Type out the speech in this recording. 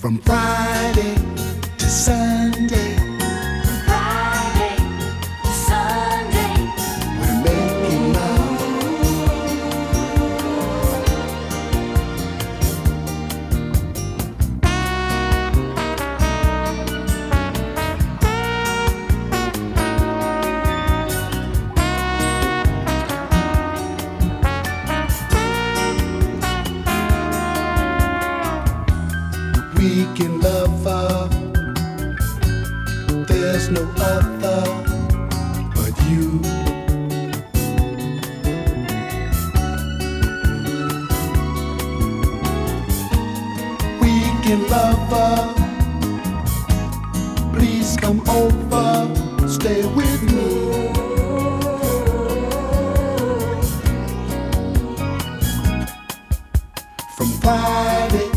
From Friday to Sunday, Lover, please come over, stay with me. From Friday.